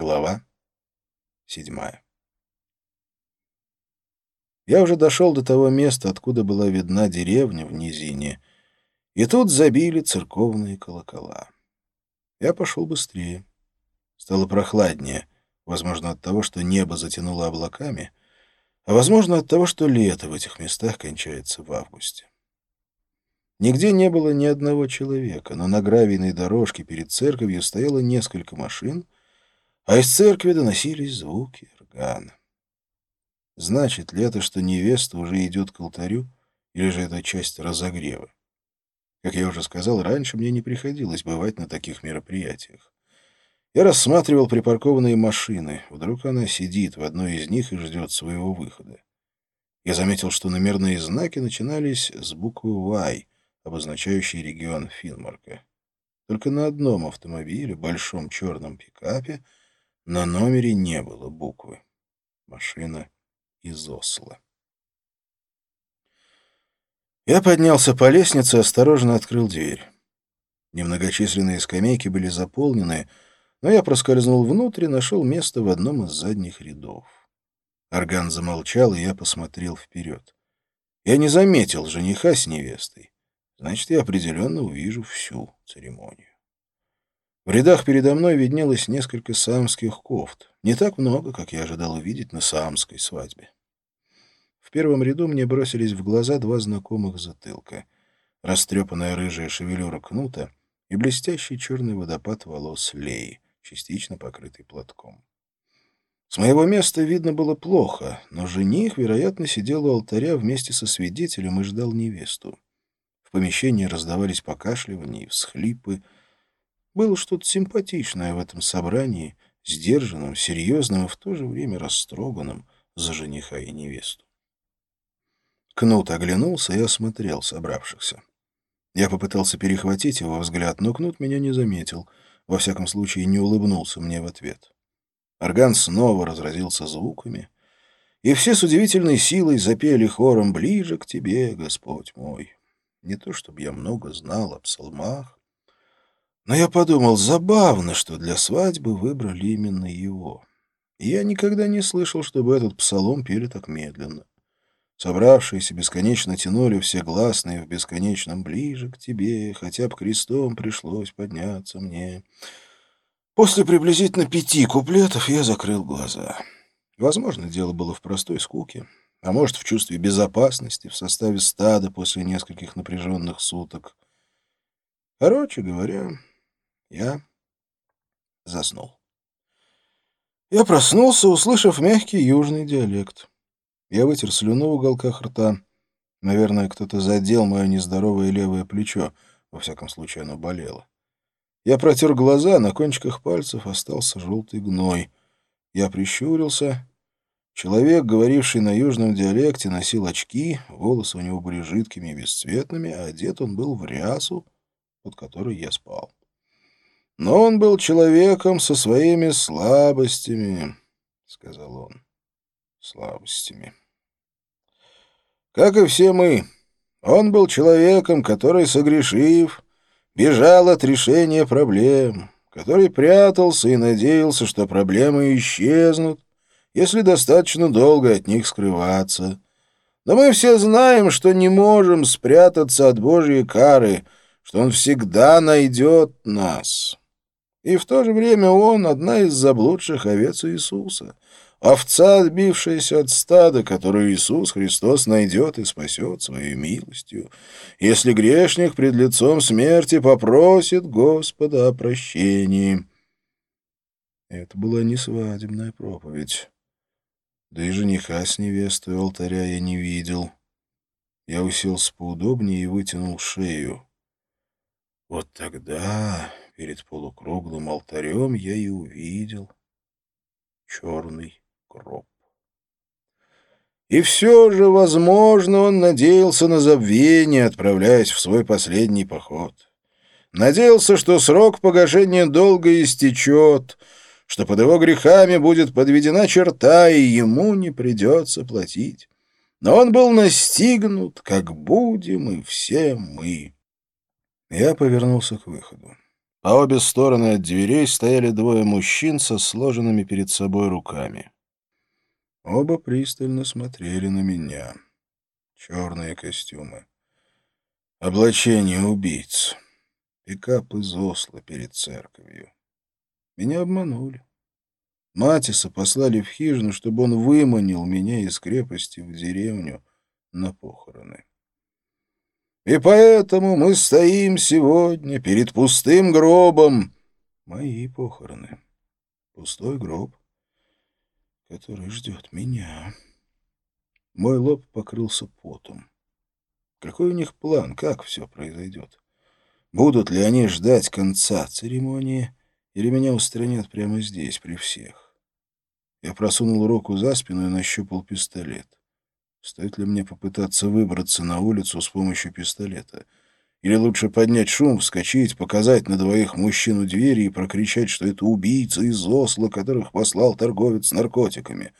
Глава седьмая. Я уже дошел до того места, откуда была видна деревня в низине, и тут забили церковные колокола. Я пошел быстрее. Стало прохладнее, возможно, от того, что небо затянуло облаками, а возможно, от того, что лето в этих местах кончается в августе. Нигде не было ни одного человека, но на гравийной дорожке перед церковью стояло несколько машин — а из церкви доносились звуки органа. Значит ли это, что невеста уже идет к алтарю, или же это часть разогрева? Как я уже сказал, раньше мне не приходилось бывать на таких мероприятиях. Я рассматривал припаркованные машины. Вдруг она сидит в одной из них и ждет своего выхода. Я заметил, что номерные знаки начинались с буквы «Y», обозначающей регион Финмарка. Только на одном автомобиле, большом черном пикапе, на номере не было буквы. Машина из Осло. Я поднялся по лестнице и осторожно открыл дверь. Немногочисленные скамейки были заполнены, но я проскользнул внутрь и нашел место в одном из задних рядов. Орган замолчал, и я посмотрел вперед. Я не заметил жениха с невестой. Значит, я определенно увижу всю церемонию. В рядах передо мной виднелось несколько самских кофт. Не так много, как я ожидал увидеть на самской свадьбе. В первом ряду мне бросились в глаза два знакомых затылка. Растрепанная рыжая шевелюра кнута и блестящий черный водопад волос Леи, частично покрытый платком. С моего места видно было плохо, но жених, вероятно, сидел у алтаря вместе со свидетелем и ждал невесту. В помещении раздавались покашливания и всхлипы, было что-то симпатичное в этом собрании, сдержанном, серьезном и в то же время растроганном за жениха и невесту. Кнут оглянулся и осмотрел собравшихся. Я попытался перехватить его взгляд, но Кнут меня не заметил, во всяком случае не улыбнулся мне в ответ. Орган снова разразился звуками, и все с удивительной силой запели хором «Ближе к тебе, Господь мой». Не то чтобы я много знал о псалмах, но я подумал, забавно, что для свадьбы выбрали именно его. я никогда не слышал, чтобы этот псалом пели так медленно. Собравшиеся бесконечно тянули все гласные в бесконечном «ближе к тебе», хотя бы крестом пришлось подняться мне. После приблизительно пяти куплетов я закрыл глаза. Возможно, дело было в простой скуке, а может, в чувстве безопасности в составе стада после нескольких напряженных суток. Короче говоря, я заснул. Я проснулся, услышав мягкий южный диалект. Я вытер слюну в уголках рта. Наверное, кто-то задел мое нездоровое левое плечо. Во всяком случае, оно болело. Я протер глаза, на кончиках пальцев остался желтый гной. Я прищурился. Человек, говоривший на южном диалекте, носил очки, волосы у него были жидкими и бесцветными, а одет он был в рясу, под которой я спал. Но он был человеком со своими слабостями, — сказал он. Слабостями. Как и все мы, он был человеком, который, согрешив, бежал от решения проблем, который прятался и надеялся, что проблемы исчезнут, если достаточно долго от них скрываться. Но мы все знаем, что не можем спрятаться от Божьей кары, что Он всегда найдет нас. И в то же время он — одна из заблудших овец Иисуса, овца, отбившаяся от стада, которую Иисус Христос найдет и спасет своей милостью, если грешник пред лицом смерти попросит Господа о прощении. Это была не свадебная проповедь. Да и жениха с невестой алтаря я не видел. Я уселся поудобнее и вытянул шею. Вот тогда Перед полукруглым алтарем я и увидел черный гроб. И все же, возможно, он надеялся на забвение, отправляясь в свой последний поход. Надеялся, что срок погашения долга истечет, что под его грехами будет подведена черта, и ему не придется платить. Но он был настигнут, как будем и все мы. Я повернулся к выходу. По обе стороны от дверей стояли двое мужчин со сложенными перед собой руками. Оба пристально смотрели на меня. Черные костюмы. Облачение убийц. Пикап из Осло перед церковью. Меня обманули. Матиса послали в хижину, чтобы он выманил меня из крепости в деревню на похороны. И поэтому мы стоим сегодня перед пустым гробом. Мои похороны. Пустой гроб, который ждет меня. Мой лоб покрылся потом. Какой у них план, как все произойдет? Будут ли они ждать конца церемонии, или меня устранят прямо здесь, при всех? Я просунул руку за спину и нащупал пистолет. Стоит ли мне попытаться выбраться на улицу с помощью пистолета? Или лучше поднять шум, вскочить, показать на двоих мужчин у двери и прокричать, что это убийцы из Осло, которых послал торговец с наркотиками?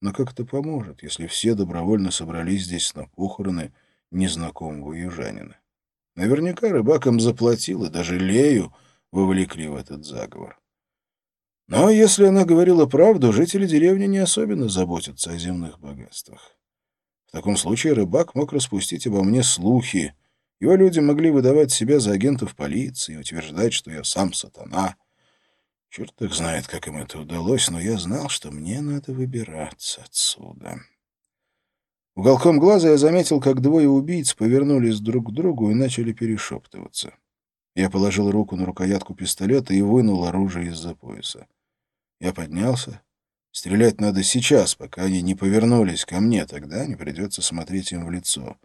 Но как это поможет, если все добровольно собрались здесь на похороны незнакомого южанина? Наверняка рыбак им заплатил, и даже Лею вовлекли в этот заговор. Но если она говорила правду, жители деревни не особенно заботятся о земных богатствах. В таком случае рыбак мог распустить обо мне слухи. Его люди могли выдавать себя за агентов полиции, утверждать, что я сам сатана. Черт их знает, как им это удалось, но я знал, что мне надо выбираться отсюда. Уголком глаза я заметил, как двое убийц повернулись друг к другу и начали перешептываться. Я положил руку на рукоятку пистолета и вынул оружие из-за пояса. Я поднялся. Стрелять надо сейчас, пока они не повернулись ко мне, тогда не придется смотреть им в лицо.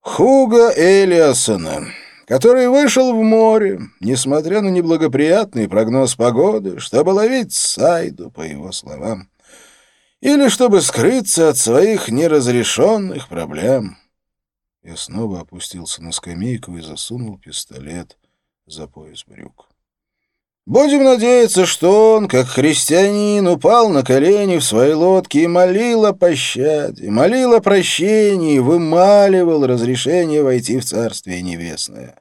Хуга Элиасона, который вышел в море, несмотря на неблагоприятный прогноз погоды, чтобы ловить Сайду, по его словам, или чтобы скрыться от своих неразрешенных проблем. Я снова опустился на скамейку и засунул пистолет за пояс брюк. Будем надеяться, что он, как христианин, упал на колени в своей лодке и молил о пощаде, молил о прощении, вымаливал разрешение войти в Царствие Небесное.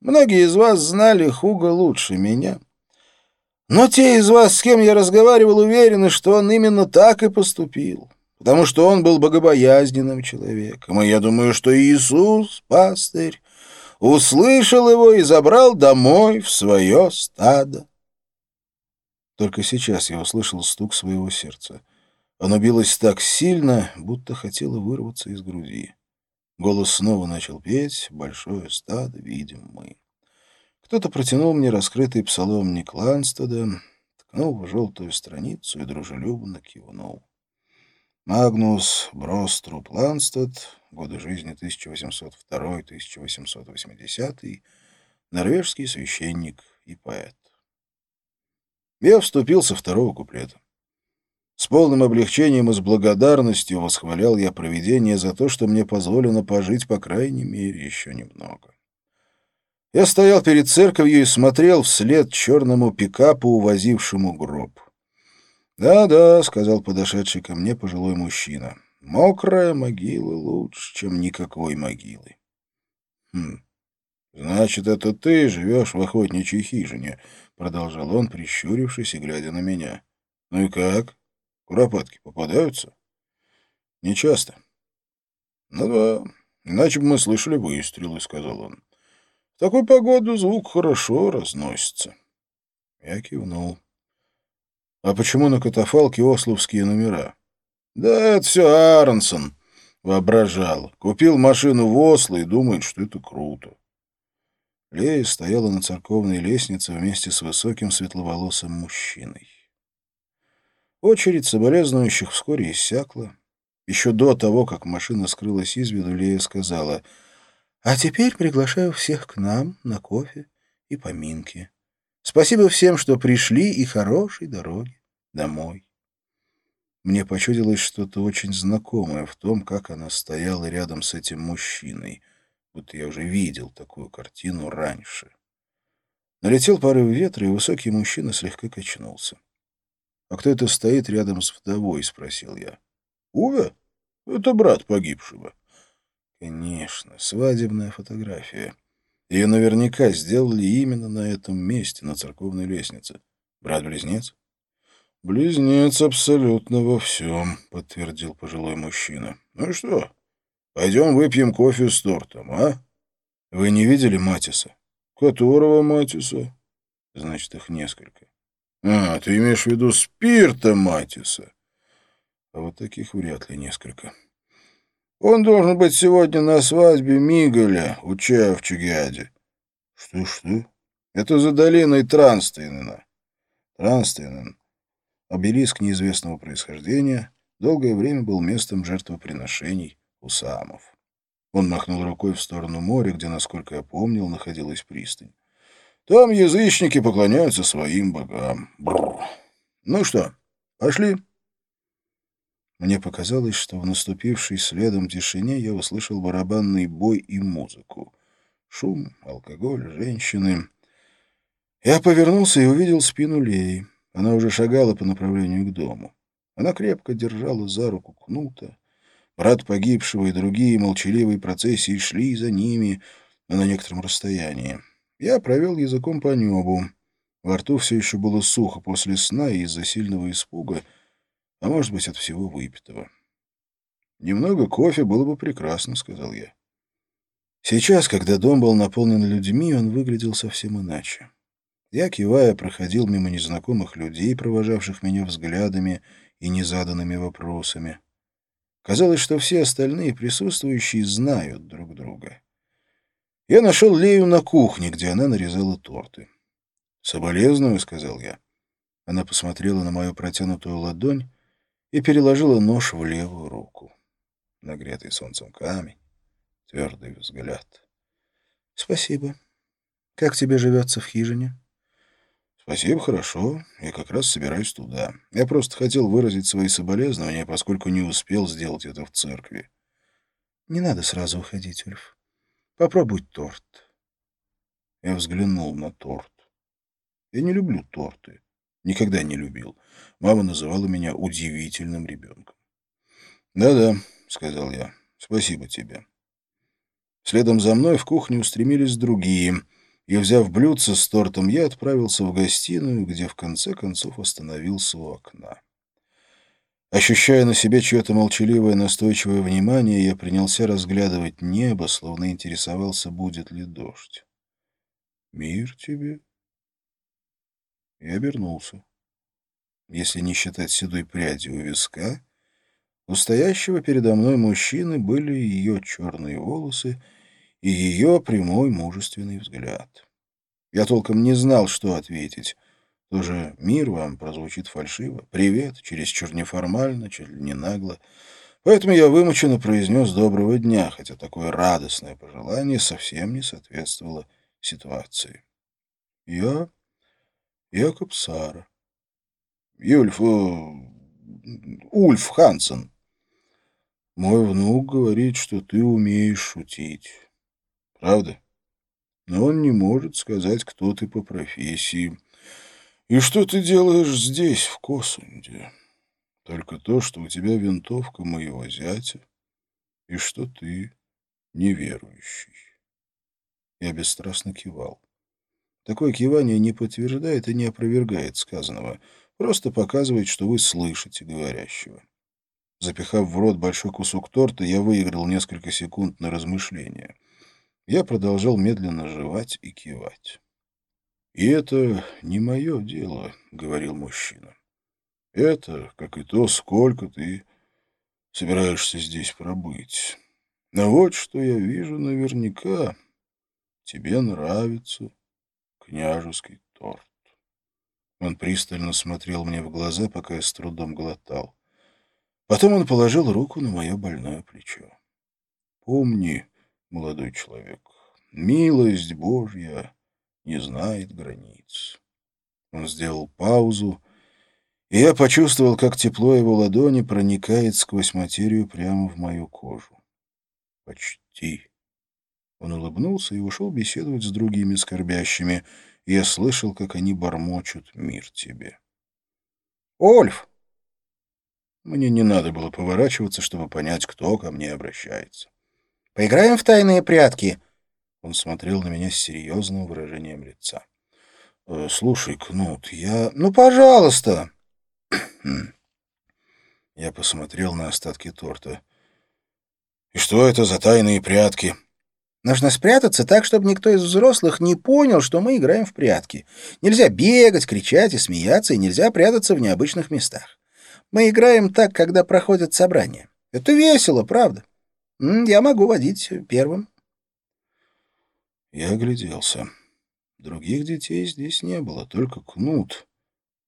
Многие из вас знали Хуга лучше меня. Но те из вас, с кем я разговаривал, уверены, что он именно так и поступил, потому что он был богобоязненным человеком, и я думаю, что Иисус, пастырь, услышал его и забрал домой в свое стадо. Только сейчас я услышал стук своего сердца. Оно билось так сильно, будто хотело вырваться из груди. Голос снова начал петь «Большое стадо видим мы». Кто-то протянул мне раскрытый псаломник Ланстеда, ткнул в желтую страницу и дружелюбно кивнул. Магнус Броструп Ланстед, годы жизни 1802-1880, норвежский священник и поэт. Я вступил со второго куплета. С полным облегчением и с благодарностью восхвалял я провидение за то, что мне позволено пожить, по крайней мере, еще немного. Я стоял перед церковью и смотрел вслед черному пикапу, увозившему гроб. «Да-да», — сказал подошедший ко мне пожилой мужчина, — «мокрая могила лучше, чем никакой могилы». «Хм, значит, это ты живешь в охотничьей хижине», — продолжал он, прищурившись и глядя на меня. «Ну и как? Куропатки попадаются?» «Не часто». «Ну да, иначе бы мы слышали выстрелы», — сказал он. «В такую погоду звук хорошо разносится». Я кивнул. А почему на катафалке ословские номера? Да это все Аронсон воображал. Купил машину в Осло и думает, что это круто. Лея стояла на церковной лестнице вместе с высоким светловолосым мужчиной. Очередь соболезнующих вскоре иссякла. Еще до того, как машина скрылась из виду, Лея сказала, «А теперь приглашаю всех к нам на кофе и поминки». Спасибо всем, что пришли, и хорошей дороги домой. Мне почудилось что-то очень знакомое в том, как она стояла рядом с этим мужчиной, будто я уже видел такую картину раньше. Налетел порыв ветра, и высокий мужчина слегка качнулся. «А кто это стоит рядом с вдовой?» — спросил я. «Уве? Это брат погибшего». «Конечно, свадебная фотография». Ее наверняка сделали именно на этом месте, на церковной лестнице. Брат-близнец? «Близнец абсолютно во всем», — подтвердил пожилой мужчина. «Ну что, пойдем выпьем кофе с тортом, а?» «Вы не видели Матиса?» «Которого Матиса?» «Значит, их несколько». «А, ты имеешь в виду спирта Матиса?» «А вот таких вряд ли несколько». «Он должен быть сегодня на свадьбе Мигаля у чая в Чугиаде». «Что-что?» «Это за долиной Транстейнена». Транстейнен Обелиск неизвестного происхождения долгое время был местом жертвоприношений у самов. Он махнул рукой в сторону моря, где, насколько я помнил, находилась пристань. Там язычники поклоняются своим богам. Бррр. Ну что, пошли? Мне показалось, что в наступившей следом тишине я услышал барабанный бой и музыку. Шум, алкоголь, женщины. Я повернулся и увидел спину Леи. Она уже шагала по направлению к дому. Она крепко держала за руку кнута. Брат погибшего и другие молчаливые процессии шли за ними, но на некотором расстоянии. Я провел языком по небу. Во рту все еще было сухо после сна и из-за сильного испуга, а может быть, от всего выпитого. «Немного кофе было бы прекрасно», — сказал я. Сейчас, когда дом был наполнен людьми, он выглядел совсем иначе. Я, кивая, проходил мимо незнакомых людей, провожавших меня взглядами и незаданными вопросами. Казалось, что все остальные присутствующие знают друг друга. Я нашел Лею на кухне, где она нарезала торты. «Соболезную», — сказал я. Она посмотрела на мою протянутую ладонь и переложила нож в левую руку. Нагретый солнцем камень, твердый взгляд. «Спасибо. Как тебе живется в хижине?» «Спасибо, хорошо. Я как раз собираюсь туда. Я просто хотел выразить свои соболезнования, поскольку не успел сделать это в церкви». «Не надо сразу уходить, Ульф. Попробуй торт». Я взглянул на торт. Я не люблю торты. Никогда не любил. Мама называла меня удивительным ребенком. «Да-да», — сказал я, — «спасибо тебе». Следом за мной в кухню устремились другие — и, взяв блюдце с тортом, я отправился в гостиную, где в конце концов остановился у окна. Ощущая на себе чье-то молчаливое настойчивое внимание, я принялся разглядывать небо, словно интересовался, будет ли дождь. «Мир тебе?» Я обернулся. Если не считать седой пряди у виска, у стоящего передо мной мужчины были ее черные волосы и ее прямой мужественный взгляд. Я толком не знал, что ответить. Тоже «мир вам» прозвучит фальшиво, «привет» чересчур неформально, чуть ли не нагло. Поэтому я вымученно произнес «доброго дня», хотя такое радостное пожелание совсем не соответствовало ситуации. Я Якоб Сара. Юльф... Э, Ульф Хансен. Мой внук говорит, что ты умеешь шутить. Правда? Но он не может сказать, кто ты по профессии. И что ты делаешь здесь, в Косунде? Только то, что у тебя винтовка моего зятя, и что ты неверующий. Я бесстрастно кивал. Такое кивание не подтверждает и не опровергает сказанного, просто показывает, что вы слышите говорящего. Запихав в рот большой кусок торта, я выиграл несколько секунд на размышление — я продолжал медленно жевать и кивать. «И это не мое дело», — говорил мужчина. «Это, как и то, сколько ты собираешься здесь пробыть. Но вот что я вижу наверняка. Тебе нравится княжеский торт». Он пристально смотрел мне в глаза, пока я с трудом глотал. Потом он положил руку на мое больное плечо. «Помни, молодой человек. Милость Божья не знает границ. Он сделал паузу, и я почувствовал, как тепло его ладони проникает сквозь материю прямо в мою кожу. Почти. Он улыбнулся и ушел беседовать с другими скорбящими, я слышал, как они бормочут «Мир тебе». «Ольф!» Мне не надо было поворачиваться, чтобы понять, кто ко мне обращается. Поиграем в тайные прятки?» Он смотрел на меня с серьезным выражением лица. «Э, «Слушай, Кнут, я... Ну, пожалуйста!» Я посмотрел на остатки торта. «И что это за тайные прятки?» Нужно спрятаться так, чтобы никто из взрослых не понял, что мы играем в прятки. Нельзя бегать, кричать и смеяться, и нельзя прятаться в необычных местах. Мы играем так, когда проходят собрания. Это весело, правда. Я могу водить первым. Я огляделся. Других детей здесь не было, только Кнут.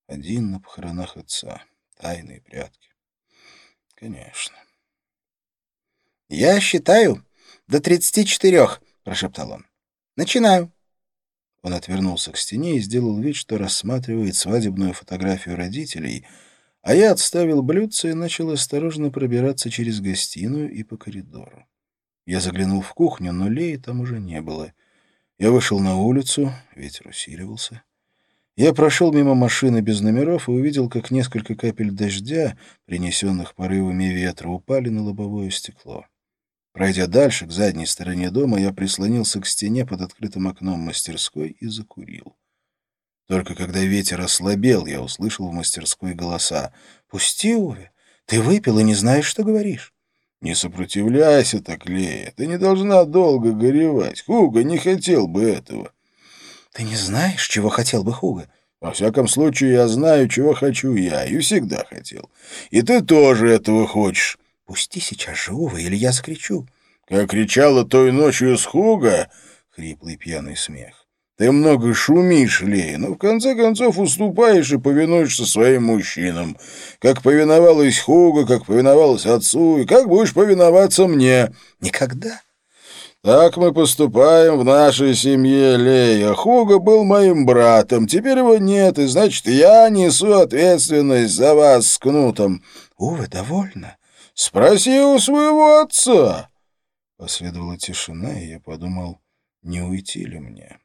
Один на похоронах отца. Тайные прятки. Конечно. «Я считаю до тридцати четырех», — прошептал он. «Начинаю». Он отвернулся к стене и сделал вид, что рассматривает свадебную фотографию родителей, а я отставил блюдце и начал осторожно пробираться через гостиную и по коридору. Я заглянул в кухню, но Леи там уже не было — я вышел на улицу, ветер усиливался. Я прошел мимо машины без номеров и увидел, как несколько капель дождя, принесенных порывами ветра, упали на лобовое стекло. Пройдя дальше, к задней стороне дома, я прислонился к стене под открытым окном мастерской и закурил. Только когда ветер ослабел, я услышал в мастерской голоса. «Пусти, Уве, ты выпил и не знаешь, что говоришь». «Не сопротивляйся так, Лея. Ты не должна долго горевать. Хуга не хотел бы этого». «Ты не знаешь, чего хотел бы Хуга?» «Во всяком случае, я знаю, чего хочу я, и всегда хотел. И ты тоже этого хочешь». «Пусти сейчас же, Ува, или я закричу». «Как кричала той ночью с Хуга...» — хриплый пьяный смех. Ты много шумишь, Лея, но в конце концов уступаешь и повинуешься своим мужчинам. Как повиновалась Хуга, как повиновалась отцу, и как будешь повиноваться мне. Никогда. Так мы поступаем в нашей семье, Лея. Хуга был моим братом, теперь его нет, и значит, я несу ответственность за вас с Кнутом. Увы, довольно. Спроси у своего отца. Последовала тишина, и я подумал, не уйти ли мне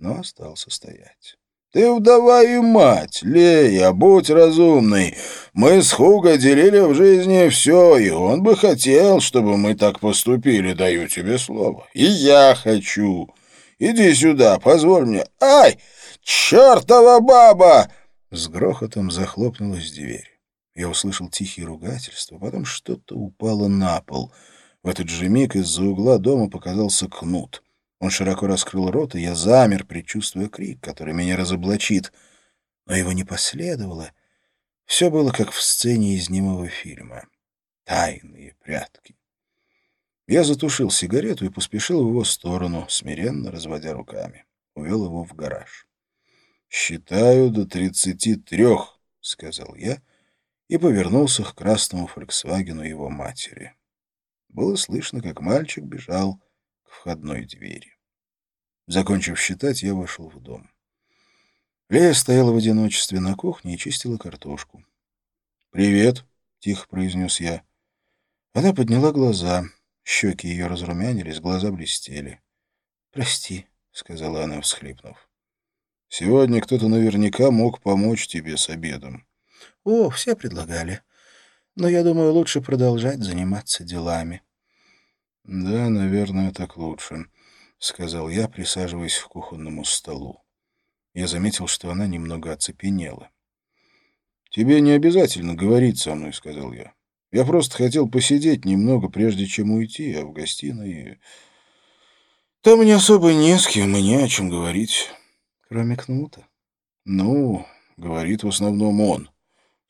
но остался стоять. «Ты вдова и мать, Лея, будь разумной. Мы с Хуго делили в жизни все, и он бы хотел, чтобы мы так поступили, даю тебе слово. И я хочу. Иди сюда, позволь мне. Ай, чертова баба!» С грохотом захлопнулась дверь. Я услышал тихие ругательства, потом что-то упало на пол. В этот же миг из-за угла дома показался кнут — он широко раскрыл рот, и я замер, предчувствуя крик, который меня разоблачит. Но его не последовало. Все было как в сцене из немого фильма. Тайные прятки. Я затушил сигарету и поспешил в его сторону, смиренно разводя руками. Увел его в гараж. «Считаю до тридцати трех», — сказал я, и повернулся к красному «Фольксвагену» его матери. Было слышно, как мальчик бежал к входной двери. Закончив считать, я вошел в дом. Лея стояла в одиночестве на кухне и чистила картошку. «Привет», — тихо произнес я. Она подняла глаза. Щеки ее разрумянились, глаза блестели. «Прости», — сказала она, всхлипнув. «Сегодня кто-то наверняка мог помочь тебе с обедом». «О, все предлагали. Но я думаю, лучше продолжать заниматься делами». «Да, наверное, так лучше», — сказал я, присаживаясь к кухонному столу. Я заметил, что она немного оцепенела. «Тебе не обязательно говорить со мной», — сказал я. «Я просто хотел посидеть немного, прежде чем уйти, а в гостиной... Там не особо не с кем и не о чем говорить». «Кроме Кнута?» «Ну, говорит в основном он.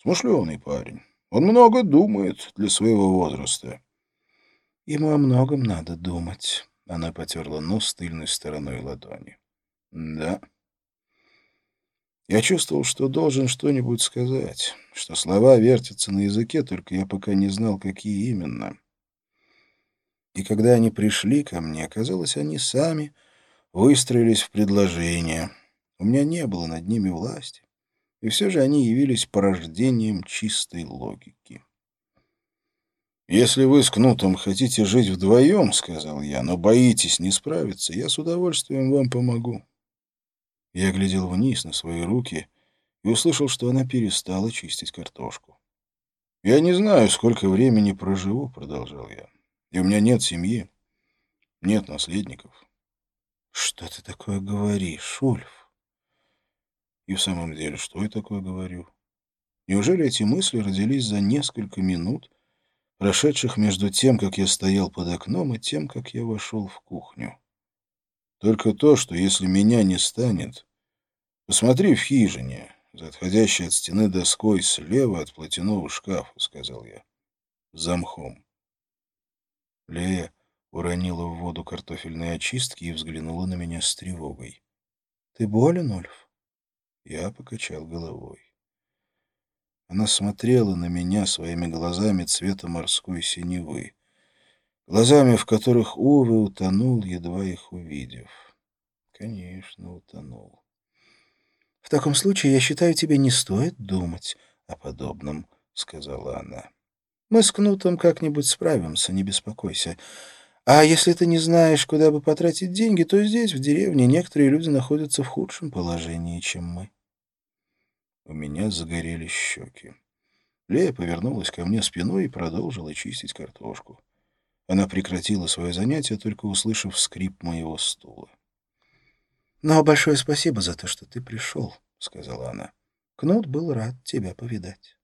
Смышленый парень. Он много думает для своего возраста». Ему о многом надо думать. Она потерла нос тыльной стороной ладони. Да. Я чувствовал, что должен что-нибудь сказать, что слова вертятся на языке, только я пока не знал, какие именно. И когда они пришли ко мне, оказалось, они сами выстроились в предложение. У меня не было над ними власти, и все же они явились порождением чистой логики. «Если вы с Кнутом хотите жить вдвоем, — сказал я, — но боитесь не справиться, я с удовольствием вам помогу». Я глядел вниз на свои руки и услышал, что она перестала чистить картошку. «Я не знаю, сколько времени проживу», — продолжал я, — «и у меня нет семьи, нет наследников. Что ты такое говоришь, Ульф? И в самом деле, что я такое говорю? Неужели эти мысли родились за несколько минут, прошедших между тем, как я стоял под окном, и тем, как я вошел в кухню? Только то, что если меня не станет... Посмотри в хижине, за отходящей от стены доской слева от платяного шкафа, — сказал я. Замхом. Лея уронила в воду картофельные очистки и взглянула на меня с тревогой. — Ты болен, Ульф? Я покачал головой. Она смотрела на меня своими глазами цвета морской синевы, глазами, в которых Увы утонул, едва их увидев. Конечно, утонул. — В таком случае, я считаю, тебе не стоит думать о подобном, — сказала она. — Мы с Кнутом как-нибудь справимся, не беспокойся. А если ты не знаешь, куда бы потратить деньги, то здесь, в деревне, некоторые люди находятся в худшем положении, чем мы. У меня загорелись щеки. Лея повернулась ко мне спиной и продолжила чистить картошку. Она прекратила свое занятие, только услышав скрип моего стула. — Но большое спасибо за то, что ты пришел, — сказала она. Кнут был рад тебя повидать.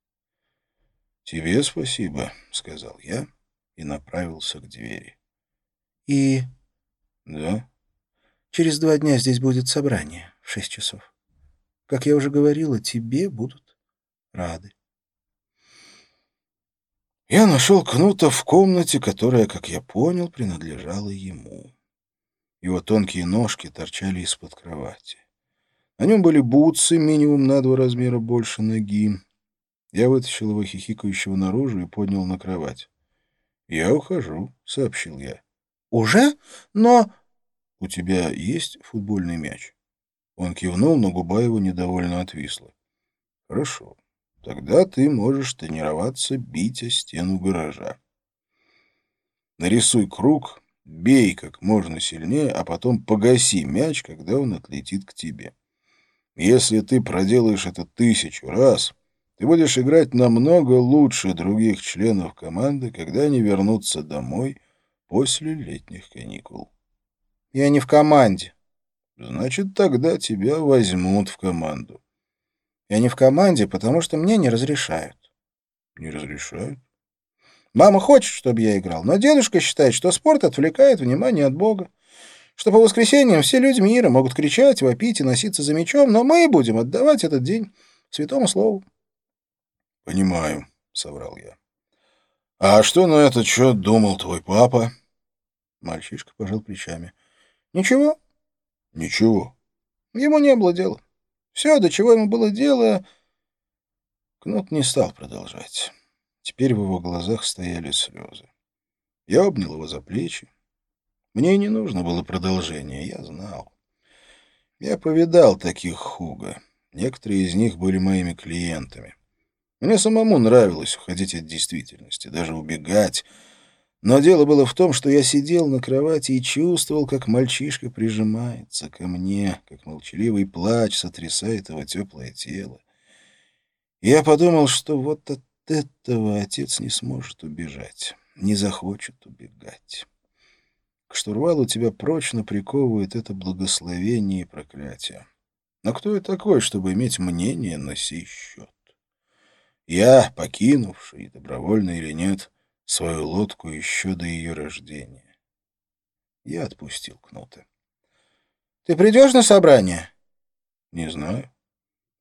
— Тебе спасибо, — сказал я и направился к двери. — И... — Да? — Через два дня здесь будет собрание в шесть часов. Как я уже говорила, тебе будут рады. Я нашел Кнута в комнате, которая, как я понял, принадлежала ему. Его тонкие ножки торчали из-под кровати. На нем были бутсы минимум на два размера больше ноги. Я вытащил его хихикающего наружу и поднял на кровать. «Я ухожу», — сообщил я. «Уже? Но...» «У тебя есть футбольный мяч?» Он кивнул, но губа его недовольно отвисла. «Хорошо. Тогда ты можешь тренироваться бить о стену гаража. Нарисуй круг, бей как можно сильнее, а потом погаси мяч, когда он отлетит к тебе. Если ты проделаешь это тысячу раз, ты будешь играть намного лучше других членов команды, когда они вернутся домой после летних каникул. Я не в команде. Значит, тогда тебя возьмут в команду. Я не в команде, потому что мне не разрешают. Не разрешают? Мама хочет, чтобы я играл, но дедушка считает, что спорт отвлекает внимание от Бога. Что по воскресеньям все люди мира могут кричать, вопить и носиться за мечом, но мы будем отдавать этот день святому слову. — Понимаю, — соврал я. — А что на этот счет думал твой папа? Мальчишка пожал плечами. — Ничего. Ничего. Ему не было дела. Все, до чего ему было дело... Кнут не стал продолжать. Теперь в его глазах стояли слезы. Я обнял его за плечи. Мне не нужно было продолжения, я знал. Я повидал таких Хуга. Некоторые из них были моими клиентами. Мне самому нравилось уходить от действительности, даже убегать, но дело было в том, что я сидел на кровати и чувствовал, как мальчишка прижимается ко мне, как молчаливый плач сотрясает его теплое тело. И я подумал, что вот от этого отец не сможет убежать, не захочет убегать. К штурвалу тебя прочно приковывает это благословение и проклятие. Но кто я такой, чтобы иметь мнение на сей счет? Я, покинувший, добровольно или нет, — свою лодку еще до ее рождения. Я отпустил Кнута. — Ты придешь на собрание? — Не знаю.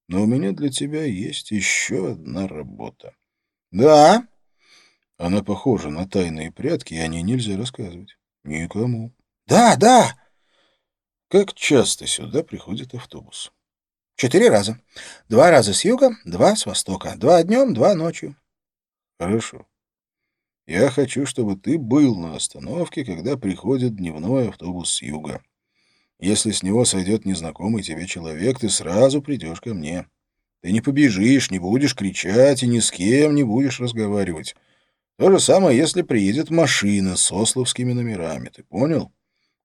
Но у меня для тебя есть еще одна работа. — Да? — Она похожа на тайные прятки, и о ней нельзя рассказывать. Никому. — Да, да. — Как часто сюда приходит автобус? — Четыре раза. Два раза с юга, два с востока. Два днем, два ночью. — Хорошо. Я хочу, чтобы ты был на остановке, когда приходит дневной автобус с юга. Если с него сойдет незнакомый тебе человек, ты сразу придешь ко мне. Ты не побежишь, не будешь кричать и ни с кем не будешь разговаривать. То же самое, если приедет машина с ословскими номерами. Ты понял?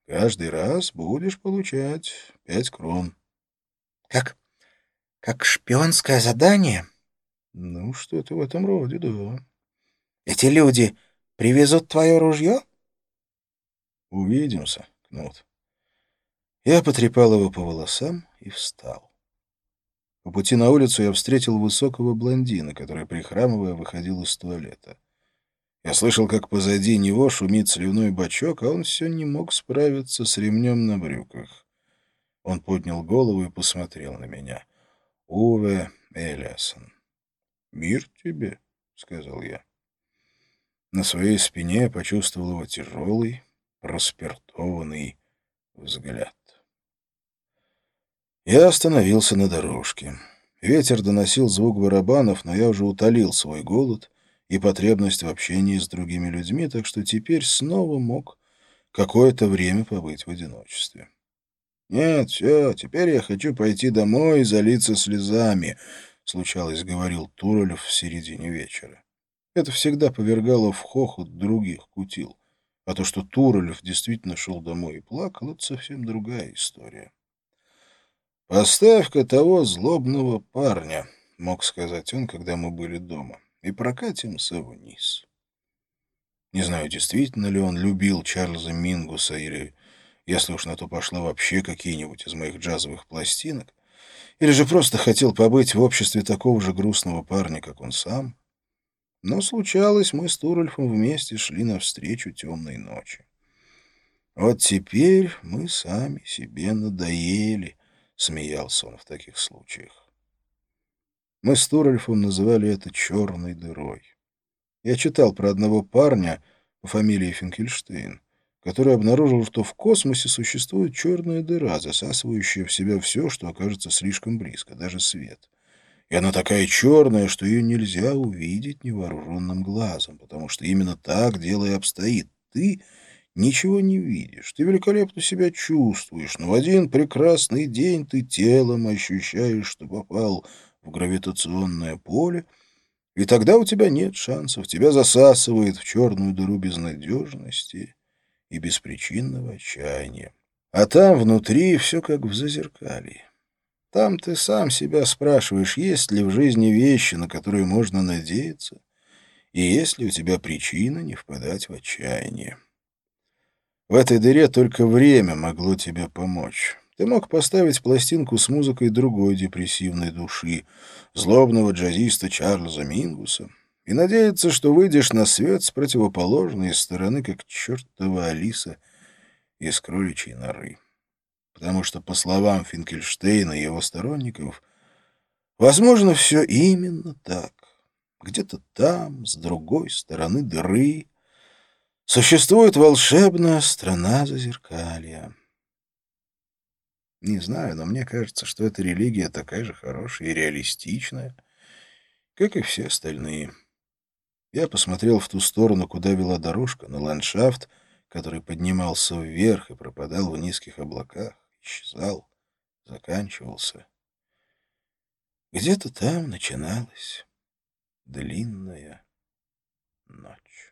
Каждый раз будешь получать пять крон. — Как? Как шпионское задание? — Ну, что-то в этом роде, да. Эти люди привезут твое ружье? Увидимся, Кнут. Я потрепал его по волосам и встал. По пути на улицу я встретил высокого блондина, который, прихрамывая, выходил из туалета. Я слышал, как позади него шумит сливной бачок, а он все не мог справиться с ремнем на брюках. Он поднял голову и посмотрел на меня. «Уве Элиасон». «Мир тебе», — сказал я. На своей спине я почувствовал его тяжелый, распертованный взгляд. Я остановился на дорожке. Ветер доносил звук барабанов, но я уже утолил свой голод и потребность в общении с другими людьми, так что теперь снова мог какое-то время побыть в одиночестве. «Нет, все, теперь я хочу пойти домой и залиться слезами», — случалось, говорил Туролев в середине вечера. Это всегда повергало в хохот других кутил. А то, что Туролев действительно шел домой и плакал, это совсем другая история. «Поставь-ка того злобного парня», — мог сказать он, когда мы были дома, — «и прокатимся вниз». Не знаю, действительно ли он любил Чарльза Мингуса или, если уж на то пошло, вообще какие-нибудь из моих джазовых пластинок, или же просто хотел побыть в обществе такого же грустного парня, как он сам. Но случалось, мы с Турольфом вместе шли навстречу темной ночи. Вот теперь мы сами себе надоели, смеялся он в таких случаях. Мы с Турельфом называли это «черной дырой». Я читал про одного парня по фамилии Финкельштейн, который обнаружил, что в космосе существует черная дыра, засасывающая в себя все, что окажется слишком близко, даже свет. И она такая черная, что ее нельзя увидеть невооруженным глазом, потому что именно так дело и обстоит. Ты ничего не видишь, ты великолепно себя чувствуешь, но в один прекрасный день ты телом ощущаешь, что попал в гравитационное поле, и тогда у тебя нет шансов, тебя засасывает в черную дыру безнадежности и беспричинного отчаяния. А там внутри все как в зазеркалье. Там ты сам себя спрашиваешь, есть ли в жизни вещи, на которые можно надеяться, и есть ли у тебя причина не впадать в отчаяние. В этой дыре только время могло тебе помочь. Ты мог поставить пластинку с музыкой другой депрессивной души, злобного джазиста Чарльза Мингуса, и надеяться, что выйдешь на свет с противоположной стороны, как чертова Алиса из кроличьей норы. Потому что, по словам Финкельштейна и его сторонников, возможно, все именно так. Где-то там, с другой стороны дыры, Существует волшебная страна зазеркалья. Не знаю, но мне кажется, что эта религия такая же хорошая и реалистичная, как и все остальные. Я посмотрел в ту сторону, куда вела дорожка, на ландшафт, который поднимался вверх и пропадал в низких облаках, исчезал, заканчивался. Где-то там начиналась длинная ночь.